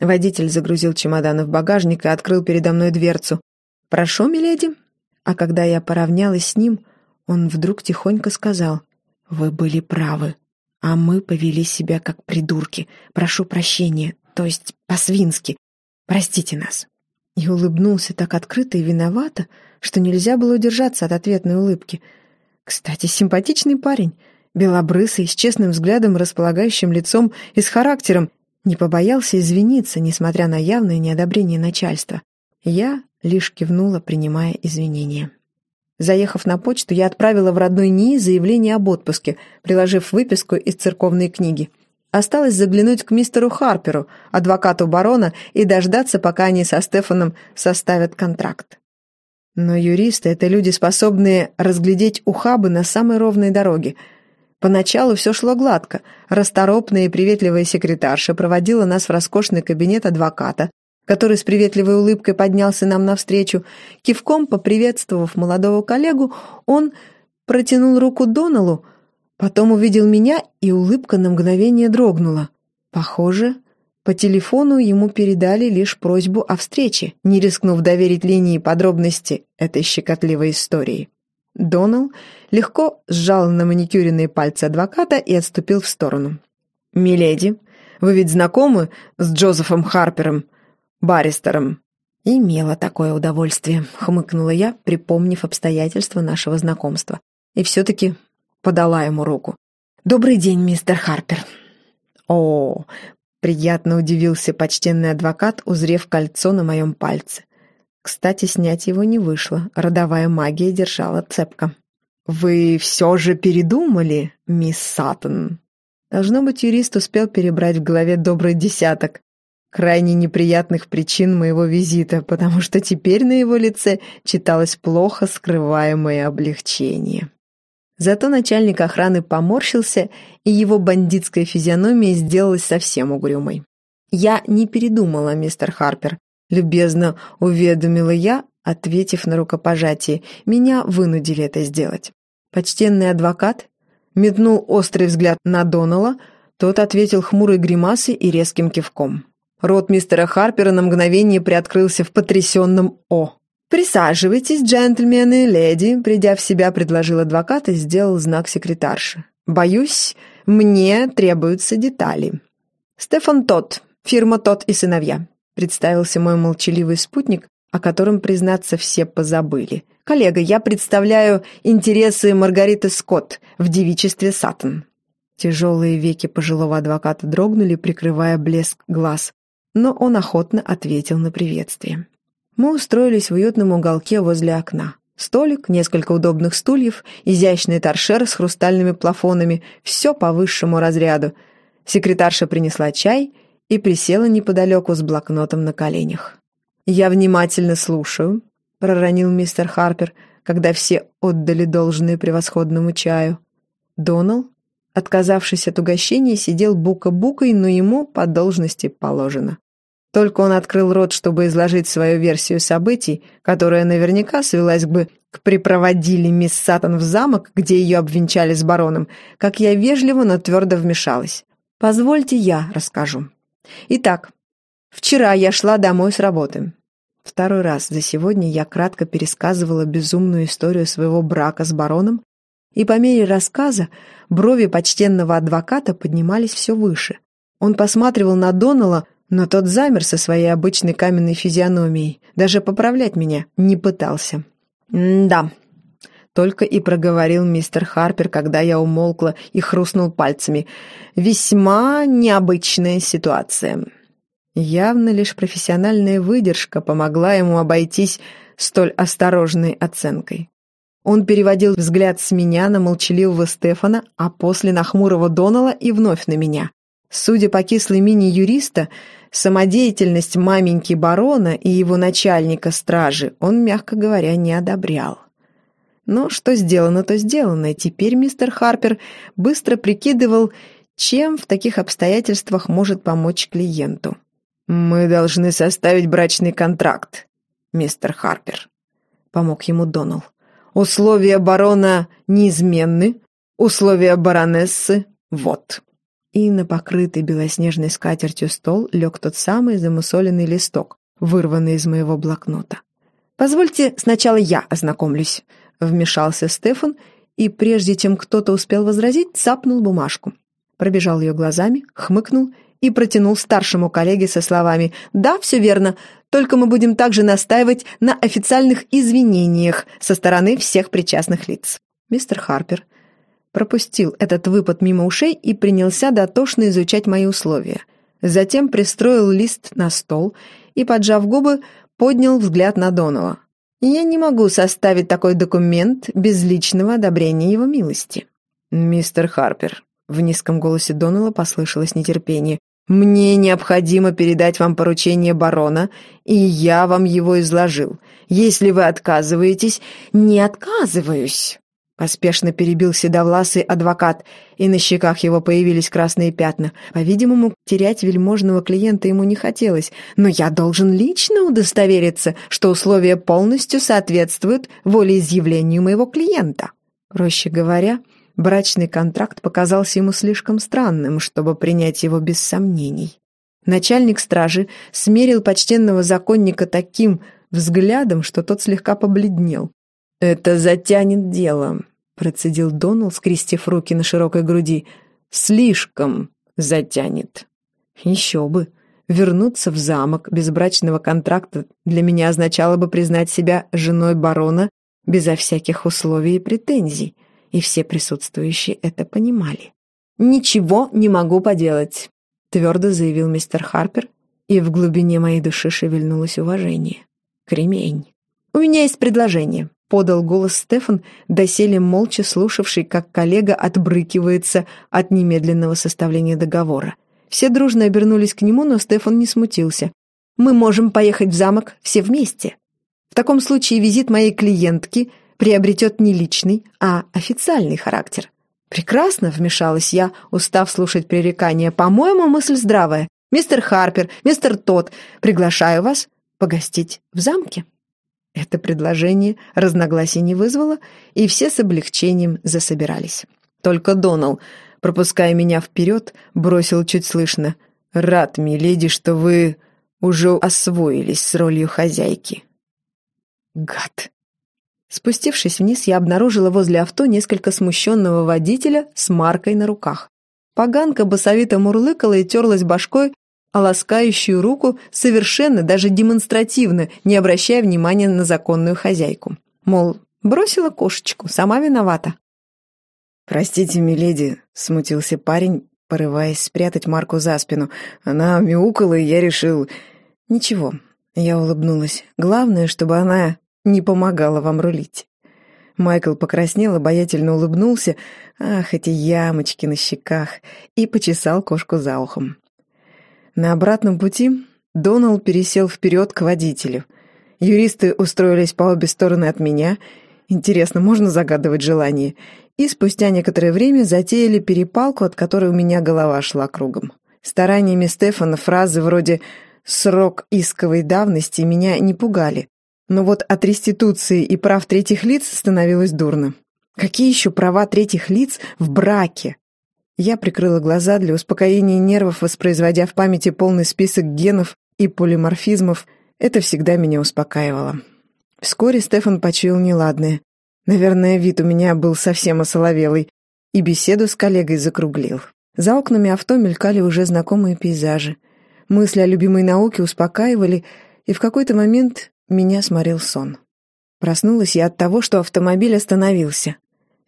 Водитель загрузил чемоданы в багажник и открыл передо мной дверцу. «Прошу, миледи». А когда я поравнялась с ним, он вдруг тихонько сказал, «Вы были правы, а мы повели себя как придурки. Прошу прощения, то есть по-свински. Простите нас». И улыбнулся так открыто и виновато, что нельзя было удержаться от ответной улыбки. Кстати, симпатичный парень, белобрысый, с честным взглядом, располагающим лицом и с характером, не побоялся извиниться, несмотря на явное неодобрение начальства. Я лишь кивнула, принимая извинения. Заехав на почту, я отправила в родной НИИ заявление об отпуске, приложив выписку из церковной книги. Осталось заглянуть к мистеру Харперу, адвокату барона, и дождаться, пока они со Стефаном составят контракт. Но юристы — это люди, способные разглядеть ухабы на самой ровной дороге. Поначалу все шло гладко. Расторопная и приветливая секретарша проводила нас в роскошный кабинет адвоката, который с приветливой улыбкой поднялся нам навстречу. Кивком поприветствовав молодого коллегу, он протянул руку Доналу, потом увидел меня, и улыбка на мгновение дрогнула. Похоже, по телефону ему передали лишь просьбу о встрече, не рискнув доверить линии подробности этой щекотливой истории. Донал легко сжал на маникюренные пальцы адвоката и отступил в сторону. «Миледи, вы ведь знакомы с Джозефом Харпером?» баристером». «Имела такое удовольствие», — хмыкнула я, припомнив обстоятельства нашего знакомства. И все-таки подала ему руку. «Добрый день, мистер Харпер». «О!» — приятно удивился почтенный адвокат, узрев кольцо на моем пальце. Кстати, снять его не вышло, родовая магия держала цепко. «Вы все же передумали, мисс Саттон?» Должно быть, юрист успел перебрать в голове добрый десяток крайне неприятных причин моего визита, потому что теперь на его лице читалось плохо скрываемое облегчение. Зато начальник охраны поморщился, и его бандитская физиономия сделалась совсем угрюмой. «Я не передумала, мистер Харпер», — любезно уведомила я, ответив на рукопожатие. «Меня вынудили это сделать». Почтенный адвокат метнул острый взгляд на Донала, тот ответил хмурой гримасой и резким кивком. Рот мистера Харпера на мгновение приоткрылся в потрясенном «О». «Присаживайтесь, джентльмены леди», — придя в себя, предложил адвокат и сделал знак секретарши. «Боюсь, мне требуются детали». «Стефан Тот, фирма Тот и сыновья», — представился мой молчаливый спутник, о котором, признаться, все позабыли. «Коллега, я представляю интересы Маргариты Скотт в девичестве Саттон». Тяжелые веки пожилого адвоката дрогнули, прикрывая блеск глаз но он охотно ответил на приветствие. Мы устроились в уютном уголке возле окна. Столик, несколько удобных стульев, изящный торшер с хрустальными плафонами — все по высшему разряду. Секретарша принесла чай и присела неподалеку с блокнотом на коленях. «Я внимательно слушаю», — проронил мистер Харпер, когда все отдали должное превосходному чаю. Донал, отказавшись от угощения, сидел бука-букой, но ему по должности положено. Только он открыл рот, чтобы изложить свою версию событий, которая наверняка свелась бы к припроводили мисс Саттон в замок, где ее обвенчали с бароном, как я вежливо, но твердо вмешалась. «Позвольте я расскажу. Итак, вчера я шла домой с работы. Второй раз за сегодня я кратко пересказывала безумную историю своего брака с бароном, и по мере рассказа брови почтенного адвоката поднимались все выше. Он посматривал на Донала, но тот замер со своей обычной каменной физиономией, даже поправлять меня не пытался. «Да», — только и проговорил мистер Харпер, когда я умолкла и хрустнул пальцами. «Весьма необычная ситуация». Явно лишь профессиональная выдержка помогла ему обойтись столь осторожной оценкой. Он переводил взгляд с меня на молчаливого Стефана, а после на хмурого Донала и вновь на меня. Судя по кислой мини юриста, самодеятельность маменьки барона и его начальника стражи он, мягко говоря, не одобрял. Но что сделано, то сделано, и теперь мистер Харпер быстро прикидывал, чем в таких обстоятельствах может помочь клиенту. «Мы должны составить брачный контракт, мистер Харпер», — помог ему Донал. «Условия барона неизменны, условия баронессы — вот». и на покрытый белоснежной скатертью стол лег тот самый замусоленный листок, вырванный из моего блокнота. «Позвольте сначала я ознакомлюсь», — вмешался Стефан, и прежде чем кто-то успел возразить, цапнул бумажку. Пробежал ее глазами, хмыкнул и протянул старшему коллеге со словами «Да, все верно, только мы будем также настаивать на официальных извинениях со стороны всех причастных лиц». Мистер Харпер пропустил этот выпад мимо ушей и принялся дотошно изучать мои условия. Затем пристроил лист на стол и, поджав губы, поднял взгляд на Донова. «Я не могу составить такой документ без личного одобрения его милости». «Мистер Харпер», — в низком голосе Донала послышалось нетерпение, «мне необходимо передать вам поручение барона, и я вам его изложил. Если вы отказываетесь...» «Не отказываюсь», Поспешно перебил седовласый адвокат, и на щеках его появились красные пятна. По-видимому, терять вельможного клиента ему не хотелось, но я должен лично удостовериться, что условия полностью соответствуют волеизъявлению моего клиента. Проще говоря, брачный контракт показался ему слишком странным, чтобы принять его без сомнений. Начальник стражи смерил почтенного законника таким взглядом, что тот слегка побледнел. «Это затянет дело», — процедил Донал, скрестив руки на широкой груди. «Слишком затянет». «Еще бы. Вернуться в замок без брачного контракта для меня означало бы признать себя женой барона безо всяких условий и претензий, и все присутствующие это понимали. «Ничего не могу поделать», — твердо заявил мистер Харпер, и в глубине моей души шевельнулось уважение. «Кремень. У меня есть предложение. — подал голос Стефан, доселе молча слушавший, как коллега отбрыкивается от немедленного составления договора. Все дружно обернулись к нему, но Стефан не смутился. «Мы можем поехать в замок все вместе. В таком случае визит моей клиентки приобретет не личный, а официальный характер». «Прекрасно», — вмешалась я, устав слушать пререкания. «По-моему, мысль здравая. Мистер Харпер, мистер Тот, приглашаю вас погостить в замке». Это предложение разногласий не вызвало, и все с облегчением засобирались. Только Донал, пропуская меня вперед, бросил чуть слышно. «Рад, миледи, что вы уже освоились с ролью хозяйки». Гад! Спустившись вниз, я обнаружила возле авто несколько смущенного водителя с маркой на руках. Поганка басовито мурлыкала и терлась башкой а ласкающую руку совершенно, даже демонстративно, не обращая внимания на законную хозяйку. Мол, бросила кошечку, сама виновата. «Простите, миледи», — смутился парень, порываясь спрятать Марку за спину. Она мяукала, и я решил... «Ничего», — я улыбнулась. «Главное, чтобы она не помогала вам рулить». Майкл покраснел, обаятельно улыбнулся, ах, эти ямочки на щеках, и почесал кошку за ухом. На обратном пути Доналд пересел вперед к водителю. Юристы устроились по обе стороны от меня. Интересно, можно загадывать желание? И спустя некоторое время затеяли перепалку, от которой у меня голова шла кругом. Стараниями Стефана фразы вроде «срок исковой давности» меня не пугали. Но вот от реституции и прав третьих лиц становилось дурно. Какие еще права третьих лиц в браке? Я прикрыла глаза для успокоения нервов, воспроизводя в памяти полный список генов и полиморфизмов. Это всегда меня успокаивало. Вскоре Стефан почуял неладное. Наверное, вид у меня был совсем осоловелый, и беседу с коллегой закруглил. За окнами авто мелькали уже знакомые пейзажи. Мысли о любимой науке успокаивали, и в какой-то момент меня сморил сон. Проснулась я от того, что автомобиль остановился.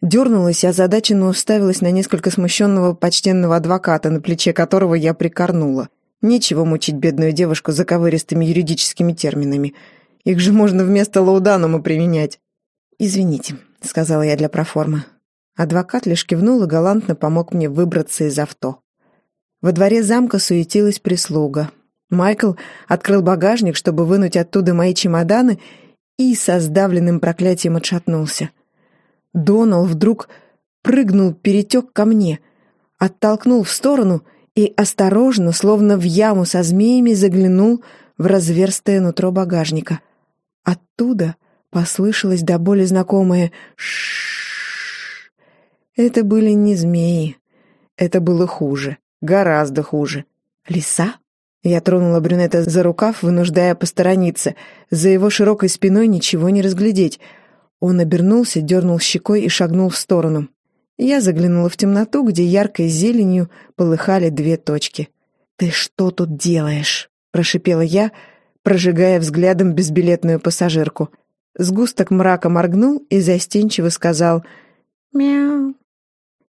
Дернулась и озадаченно уставилась на несколько смущенного почтенного адвоката, на плече которого я прикорнула. Нечего мучить бедную девушку заковыристыми юридическими терминами. Их же можно вместо лауданума применять. «Извините», — сказала я для проформы. Адвокат лишь кивнул и галантно помог мне выбраться из авто. Во дворе замка суетилась прислуга. Майкл открыл багажник, чтобы вынуть оттуда мои чемоданы, и со сдавленным проклятием отшатнулся. Донал вдруг прыгнул, перетек ко мне, оттолкнул в сторону и осторожно, словно в яму со змеями, заглянул в разверстое нутро багажника. Оттуда послышалось до боли знакомое ш Это были не змеи, это было хуже. Гораздо хуже. Лиса? Я тронула брюнета за рукав, вынуждая посторониться. За его широкой спиной ничего не разглядеть. Он обернулся, дернул щекой и шагнул в сторону. Я заглянула в темноту, где яркой зеленью полыхали две точки. «Ты что тут делаешь?» — прошипела я, прожигая взглядом безбилетную пассажирку. Сгусток мрака моргнул и застенчиво сказал «Мяу».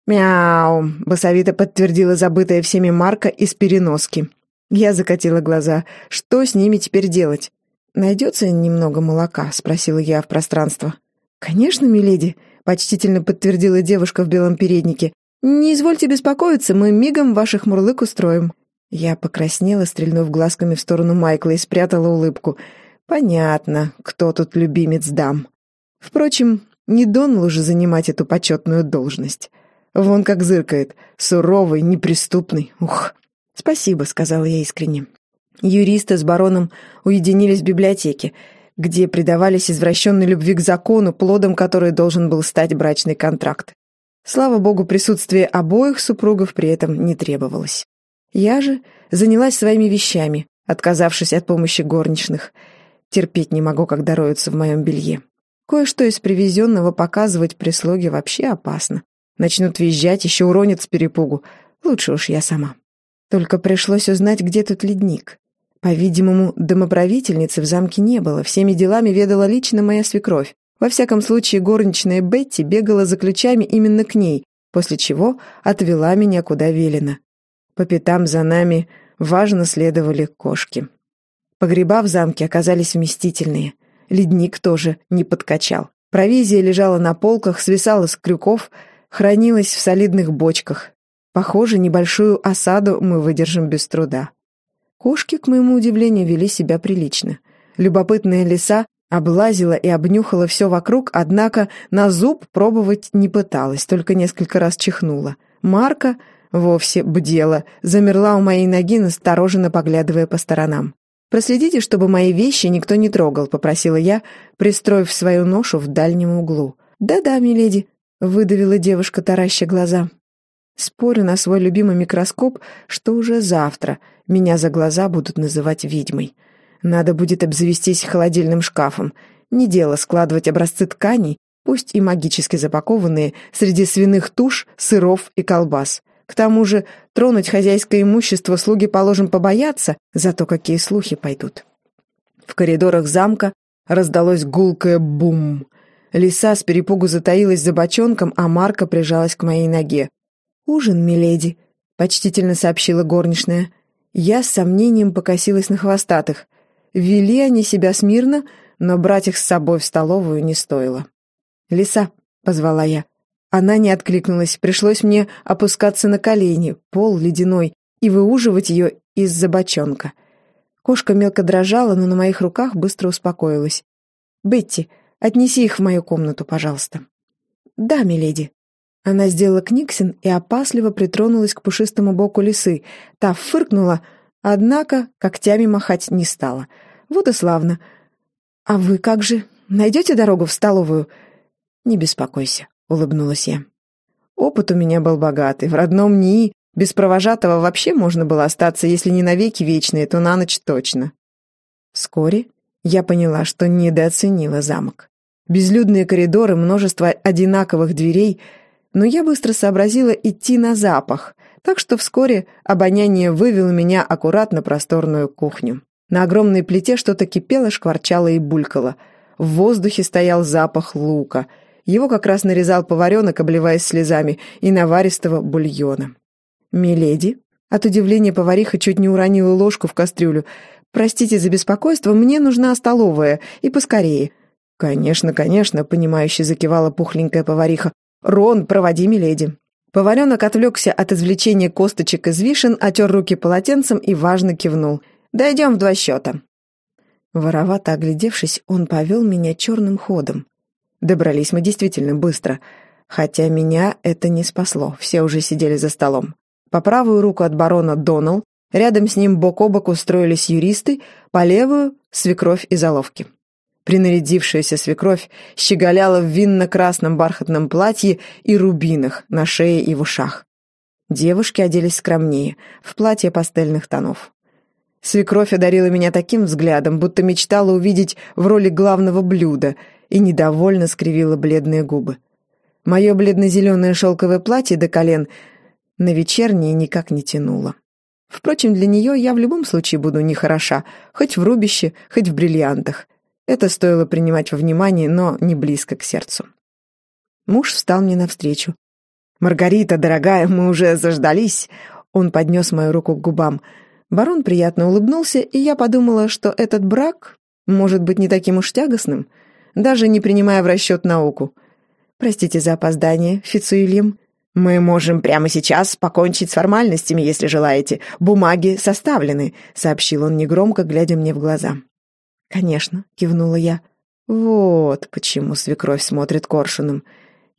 «Мяу», — басовито подтвердила забытая всеми Марка из переноски. Я закатила глаза. «Что с ними теперь делать?» «Найдется немного молока?» — спросила я в пространство. «Конечно, миледи», — почтительно подтвердила девушка в белом переднике. «Не извольте беспокоиться, мы мигом ваших мурлык устроим». Я покраснела, стрельнув глазками в сторону Майкла и спрятала улыбку. «Понятно, кто тут любимец дам». Впрочем, не Донал уже занимать эту почетную должность. Вон как зыркает, суровый, неприступный. Ух! «Спасибо», — сказала я искренне. Юристы с бароном уединились в библиотеке, где предавались извращенной любви к закону, плодом которой должен был стать брачный контракт. Слава богу, присутствие обоих супругов при этом не требовалось. Я же занялась своими вещами, отказавшись от помощи горничных. Терпеть не могу, когда роются в моем белье. Кое-что из привезенного показывать прислуге вообще опасно. Начнут визжать, еще уронят с перепугу. Лучше уж я сама. Только пришлось узнать, где тут ледник. По-видимому, домоправительницы в замке не было, всеми делами ведала лично моя свекровь. Во всяком случае, горничная Бетти бегала за ключами именно к ней, после чего отвела меня куда велено. По пятам за нами важно следовали кошки. Погреба в замке оказались вместительные. Ледник тоже не подкачал. Провизия лежала на полках, свисала с крюков, хранилась в солидных бочках. Похоже, небольшую осаду мы выдержим без труда. Кошки, к моему удивлению, вели себя прилично. Любопытная лиса облазила и обнюхала все вокруг, однако на зуб пробовать не пыталась, только несколько раз чихнула. Марка вовсе бдела, замерла у моей ноги, настороженно поглядывая по сторонам. «Проследите, чтобы мои вещи никто не трогал», — попросила я, пристроив свою ношу в дальнем углу. «Да-да, миледи», — выдавила девушка, тараща глаза. Спорю на свой любимый микроскоп, что уже завтра меня за глаза будут называть ведьмой. Надо будет обзавестись холодильным шкафом. Не дело складывать образцы тканей, пусть и магически запакованные, среди свиных туш, сыров и колбас. К тому же тронуть хозяйское имущество слуги, положим, побояться, зато какие слухи пойдут. В коридорах замка раздалось гулкое бум. Лиса с перепугу затаилась за бочонком, а Марка прижалась к моей ноге. «Ужин, миледи», — почтительно сообщила горничная. Я с сомнением покосилась на хвостатых. Вели они себя смирно, но брать их с собой в столовую не стоило. «Лиса», — позвала я. Она не откликнулась, пришлось мне опускаться на колени, пол ледяной, и выуживать ее из-за бочонка. Кошка мелко дрожала, но на моих руках быстро успокоилась. «Бетти, отнеси их в мою комнату, пожалуйста». «Да, миледи», она сделала книгсин и опасливо притронулась к пушистому боку лисы. Та фыркнула, однако когтями махать не стала. Вот и славно. «А вы как же? Найдете дорогу в столовую?» «Не беспокойся», — улыбнулась я. Опыт у меня был богатый. В родном НИИ без провожатого вообще можно было остаться, если не навеки вечные, то на ночь точно. Вскоре я поняла, что недооценила замок. Безлюдные коридоры, множество одинаковых дверей — но я быстро сообразила идти на запах, так что вскоре обоняние вывело меня аккуратно на просторную кухню. На огромной плите что-то кипело, шкварчало и булькало. В воздухе стоял запах лука. Его как раз нарезал поваренок, обливаясь слезами, и наваристого бульона. «Миледи?» От удивления повариха чуть не уронила ложку в кастрюлю. «Простите за беспокойство, мне нужна столовая, и поскорее». «Конечно, конечно», — понимающе закивала пухленькая повариха. «Рон, проводи миледи». Поваренок отвлекся от извлечения косточек из вишен, отер руки полотенцем и важно кивнул. «Дойдем в два счета». Воровато оглядевшись, он повел меня черным ходом. Добрались мы действительно быстро, хотя меня это не спасло, все уже сидели за столом. По правую руку от барона Донал, рядом с ним бок о бок устроились юристы, по левую — свекровь и заловки. Принарядившаяся свекровь щеголяла в винно-красном бархатном платье и рубинах на шее и в ушах. Девушки оделись скромнее, в платье пастельных тонов. Свекровь одарила меня таким взглядом, будто мечтала увидеть в роли главного блюда, и недовольно скривила бледные губы. Мое бледно-зеленое шелковое платье до колен на вечернее никак не тянуло. Впрочем, для нее я в любом случае буду нехороша, хоть в рубище, хоть в бриллиантах. Это стоило принимать во внимание, но не близко к сердцу. Муж встал мне навстречу. «Маргарита, дорогая, мы уже заждались!» Он поднес мою руку к губам. Барон приятно улыбнулся, и я подумала, что этот брак может быть не таким уж тягостным, даже не принимая в расчет науку. «Простите за опоздание, Фицуильям. Мы можем прямо сейчас покончить с формальностями, если желаете. Бумаги составлены», — сообщил он негромко, глядя мне в глаза. «Конечно», — кивнула я. «Вот почему свекровь смотрит коршуном.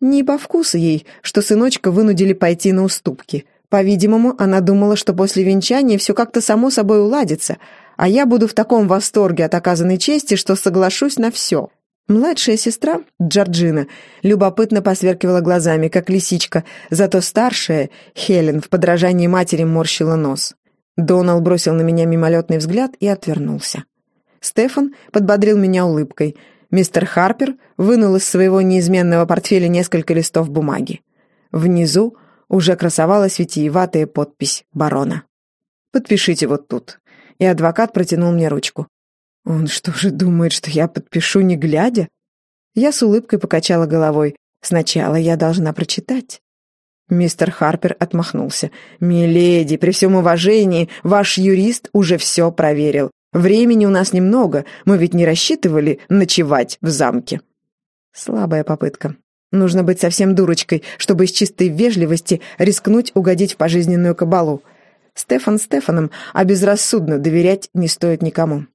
Не по вкусу ей, что сыночка вынудили пойти на уступки. По-видимому, она думала, что после венчания все как-то само собой уладится, а я буду в таком восторге от оказанной чести, что соглашусь на все». Младшая сестра, Джорджина, любопытно посверкивала глазами, как лисичка, зато старшая, Хелен, в подражании матери морщила нос. Донал бросил на меня мимолетный взгляд и отвернулся. Стефан подбодрил меня улыбкой. Мистер Харпер вынул из своего неизменного портфеля несколько листов бумаги. Внизу уже красовалась витиеватая подпись барона. «Подпишите вот тут». И адвокат протянул мне ручку. «Он что же думает, что я подпишу, не глядя?» Я с улыбкой покачала головой. «Сначала я должна прочитать». Мистер Харпер отмахнулся. «Миледи, при всем уважении, ваш юрист уже все проверил. Времени у нас немного, мы ведь не рассчитывали ночевать в замке». Слабая попытка. Нужно быть совсем дурочкой, чтобы из чистой вежливости рискнуть угодить в пожизненную кабалу. Стефан Стефаном, а безрассудно доверять не стоит никому.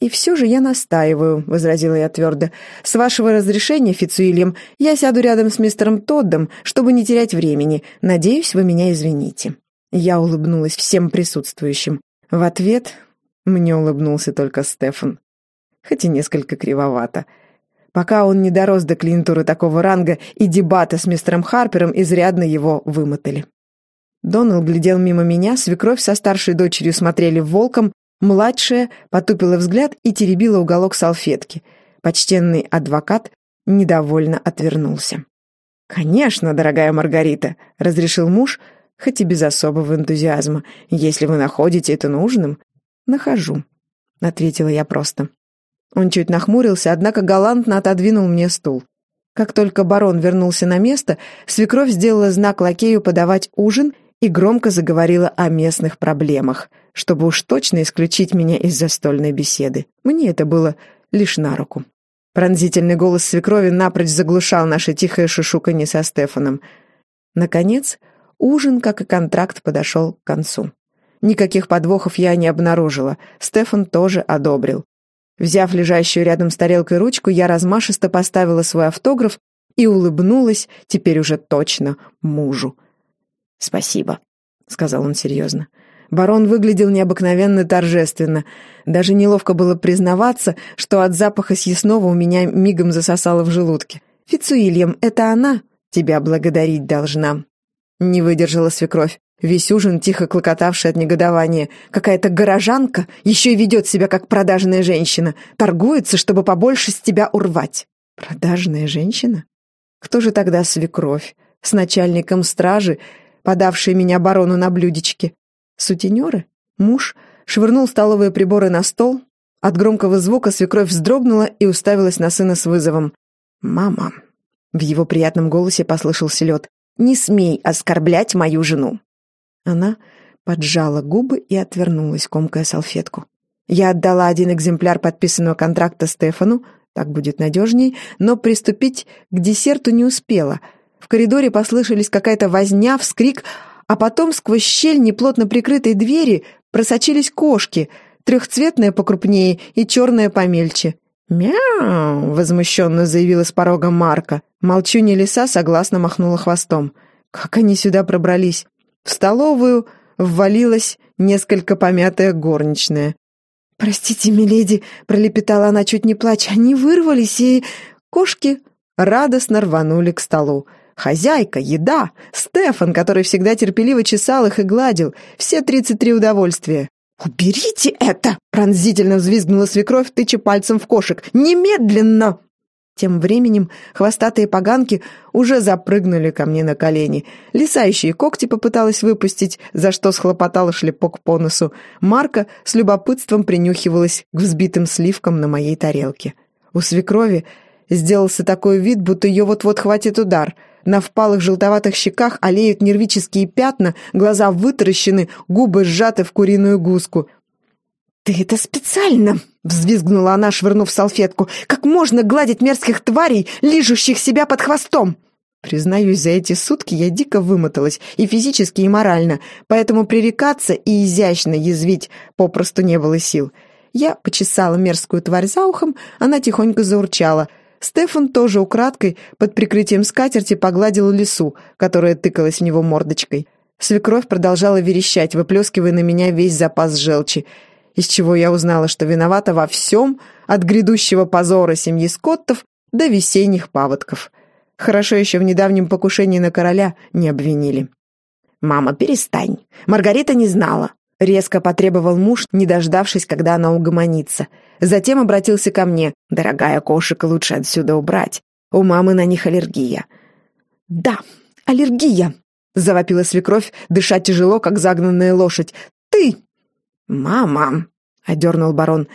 «И все же я настаиваю», — возразила я твердо. «С вашего разрешения, Фицуильям, я сяду рядом с мистером Тоддом, чтобы не терять времени. Надеюсь, вы меня извините». Я улыбнулась всем присутствующим. В ответ мне улыбнулся только Стефан. Хоть и несколько кривовато. Пока он не дорос до клиентуры такого ранга, и дебаты с мистером Харпером изрядно его вымотали. Донал глядел мимо меня, свекровь со старшей дочерью смотрели волком, младшая потупила взгляд и теребила уголок салфетки. Почтенный адвокат недовольно отвернулся. «Конечно, дорогая Маргарита», — разрешил муж, хоть и без особого энтузиазма. «Если вы находите это нужным, «Нахожу», — ответила я просто. Он чуть нахмурился, однако галантно отодвинул мне стул. Как только барон вернулся на место, свекровь сделала знак лакею подавать ужин и громко заговорила о местных проблемах, чтобы уж точно исключить меня из застольной беседы. Мне это было лишь на руку. Пронзительный голос свекрови напрочь заглушал наше тихое шушуканье со Стефаном. Наконец, ужин, как и контракт, подошел к концу. Никаких подвохов я не обнаружила. Стефан тоже одобрил. Взяв лежащую рядом с тарелкой ручку, я размашисто поставила свой автограф и улыбнулась, теперь уже точно, мужу. «Спасибо», — сказал он серьезно. Барон выглядел необыкновенно торжественно. Даже неловко было признаваться, что от запаха съестного у меня мигом засосало в желудке. «Фицуильям, это она тебя благодарить должна», — не выдержала свекровь. Весь ужин тихо клокотавший от негодования. Какая-то горожанка еще и ведет себя как продажная женщина. Торгуется, чтобы побольше с тебя урвать. Продажная женщина? Кто же тогда свекровь? С начальником стражи, подавшей меня барону на блюдечке? Сутенеры? Муж швырнул столовые приборы на стол. От громкого звука свекровь вздрогнула и уставилась на сына с вызовом. «Мама». В его приятном голосе послышался лед. «Не смей оскорблять мою жену. Она поджала губы и отвернулась, комкая салфетку. Я отдала один экземпляр подписанного контракта Стефану, так будет надежней, но приступить к десерту не успела. В коридоре послышались какая-то возня, вскрик, а потом сквозь щель неплотно прикрытой двери просочились кошки, трехцветная покрупнее и черная помельче. «Мяу!» — возмущенно заявила с порога Марка. Молчунья лиса согласно махнула хвостом. «Как они сюда пробрались? В столовую ввалилась несколько помятая горничная. «Простите, миледи», — пролепетала она, чуть не плача, — «они вырвались, и...» Кошки радостно рванули к столу. Хозяйка, еда, Стефан, который всегда терпеливо чесал их и гладил. Все тридцать три удовольствия. «Уберите это!» — пронзительно взвизгнула свекровь, тыча пальцем в кошек. «Немедленно!» Тем временем хвостатые поганки уже запрыгнули ко мне на колени. Лисающие когти попыталась выпустить, за что схлопотала шлепок по носу. Марка с любопытством принюхивалась к взбитым сливкам на моей тарелке. У свекрови сделался такой вид, будто ее вот-вот хватит удар. На впалых желтоватых щеках олеют нервические пятна, глаза вытаращены, губы сжаты в куриную гуску. «Ты это специально!» — взвизгнула она, швырнув салфетку. «Как можно гладить мерзких тварей, лижущих себя под хвостом?» Признаюсь, за эти сутки я дико вымоталась, и физически, и морально, поэтому пререкаться и изящно язвить попросту не было сил. Я почесала мерзкую тварь за ухом, она тихонько заурчала. Стефан тоже украдкой под прикрытием скатерти погладил лису, которая тыкалась в него мордочкой. Свекровь продолжала верещать, выплескивая на меня весь запас желчи из чего я узнала, что виновата во всем, от грядущего позора семьи Скоттов до весенних паводков. Хорошо еще в недавнем покушении на короля не обвинили. «Мама, перестань. Маргарита не знала», — резко потребовал муж, не дождавшись, когда она угомонится. Затем обратился ко мне. «Дорогая кошек, лучше отсюда убрать. У мамы на них аллергия». «Да, аллергия», — завопила свекровь, дыша тяжело, как загнанная лошадь. «Ты «Мама!» — одернул барон.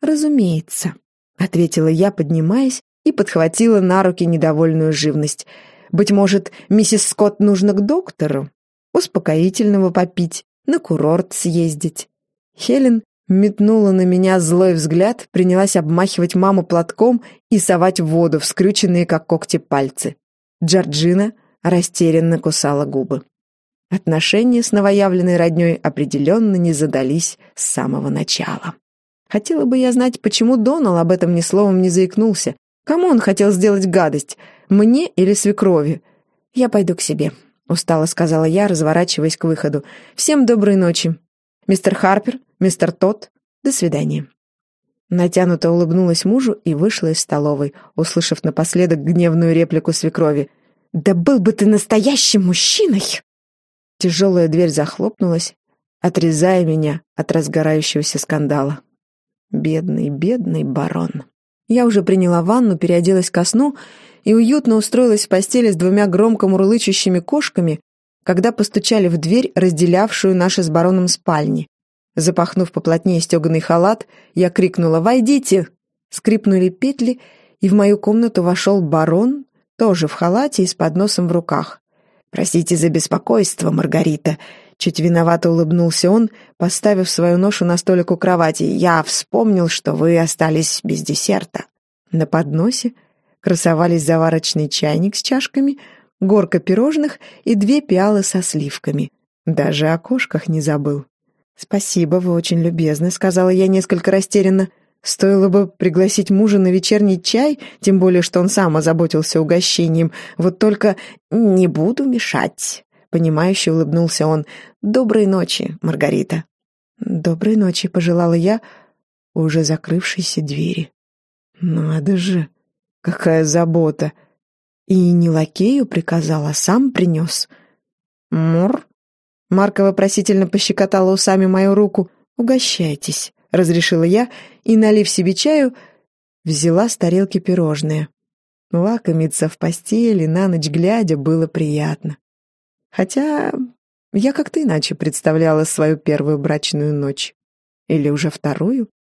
«Разумеется», — ответила я, поднимаясь, и подхватила на руки недовольную живность. «Быть может, миссис Скотт нужно к доктору? Успокоительного попить, на курорт съездить». Хелен метнула на меня злой взгляд, принялась обмахивать маму платком и совать в воду в скрюченные, как когти, пальцы. Джорджина растерянно кусала губы. Отношения с новоявленной роднёй определенно не задались с самого начала. Хотела бы я знать, почему Донал об этом ни словом не заикнулся. Кому он хотел сделать гадость? Мне или свекрови? «Я пойду к себе», — устало сказала я, разворачиваясь к выходу. «Всем доброй ночи. Мистер Харпер, мистер Тот, до свидания». Натянуто улыбнулась мужу и вышла из столовой, услышав напоследок гневную реплику свекрови. «Да был бы ты настоящим мужчиной!» Тяжелая дверь захлопнулась, отрезая меня от разгорающегося скандала. Бедный, бедный барон. Я уже приняла ванну, переоделась ко сну и уютно устроилась в постели с двумя громко мурлычущими кошками, когда постучали в дверь, разделявшую наши с бароном спальни. Запахнув поплотнее стеганый халат, я крикнула «Войдите!». Скрипнули петли, и в мою комнату вошел барон, тоже в халате и с подносом в руках. «Простите за беспокойство, Маргарита», — чуть виновато улыбнулся он, поставив свою ношу на столик у кровати. «Я вспомнил, что вы остались без десерта». На подносе красовались заварочный чайник с чашками, горка пирожных и две пиалы со сливками. Даже о кошках не забыл. «Спасибо, вы очень любезны», — сказала я несколько растерянно. Стоило бы пригласить мужа на вечерний чай, тем более, что он сам озаботился угощением. Вот только не буду мешать. Понимающе улыбнулся он. «Доброй ночи, Маргарита». «Доброй ночи», — пожелала я, уже закрывшейся двери. «Надо же, какая забота!» И не лакею приказал, а сам принес. «Мур?» Марка вопросительно пощекотала усами мою руку. «Угощайтесь». — разрешила я и, налив себе чаю, взяла с тарелки пирожное. Лакомиться в постели, на ночь глядя, было приятно. Хотя я как-то иначе представляла свою первую брачную ночь. Или уже вторую.